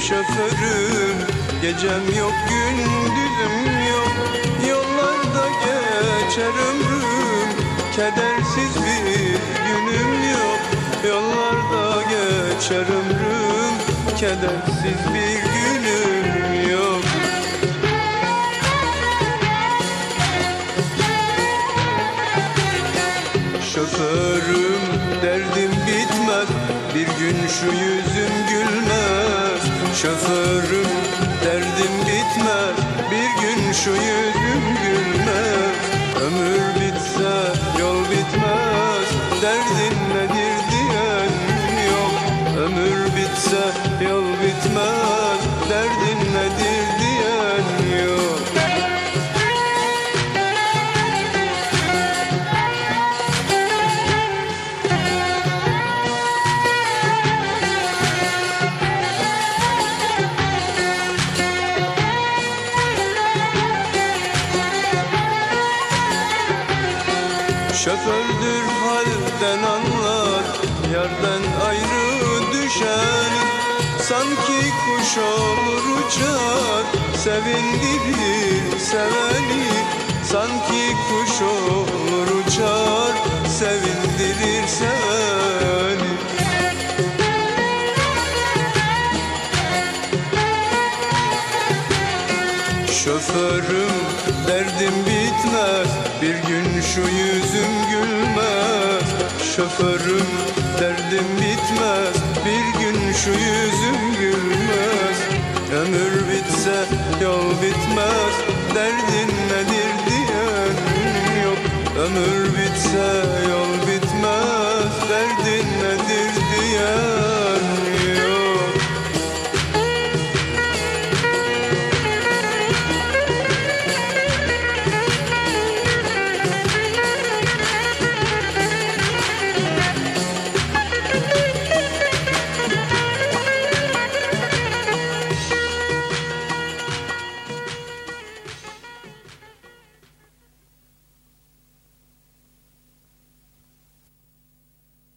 şoförüm Gecem yok gündüzüm yok. Yollarda geçer ömrüm. Kedersiz bir günüm yok. Yollarda geçer ömrüm. Kedersiz bir günüm yok. Şoförüm derdim bitmez. Bir gün şu yüzüm gülmez Şoförüm derdim bitmez Bir gün şu yüzüm gülmez. Ömür bitse yol bitmez Derdin nedir diyen yok. Ömür bitse Şofördür halden anlar Yardan ayrı düşen Sanki kuş olur uçar Sevindirir seveni. Sanki kuş olur uçar Sevindirir Şoförüm derdim bitmez. Bir gün şu yüzüm gülmez. Şoförüm derdim bitmez. Bir gün şu yüzüm gülmez. Ömür bitse yol bitmez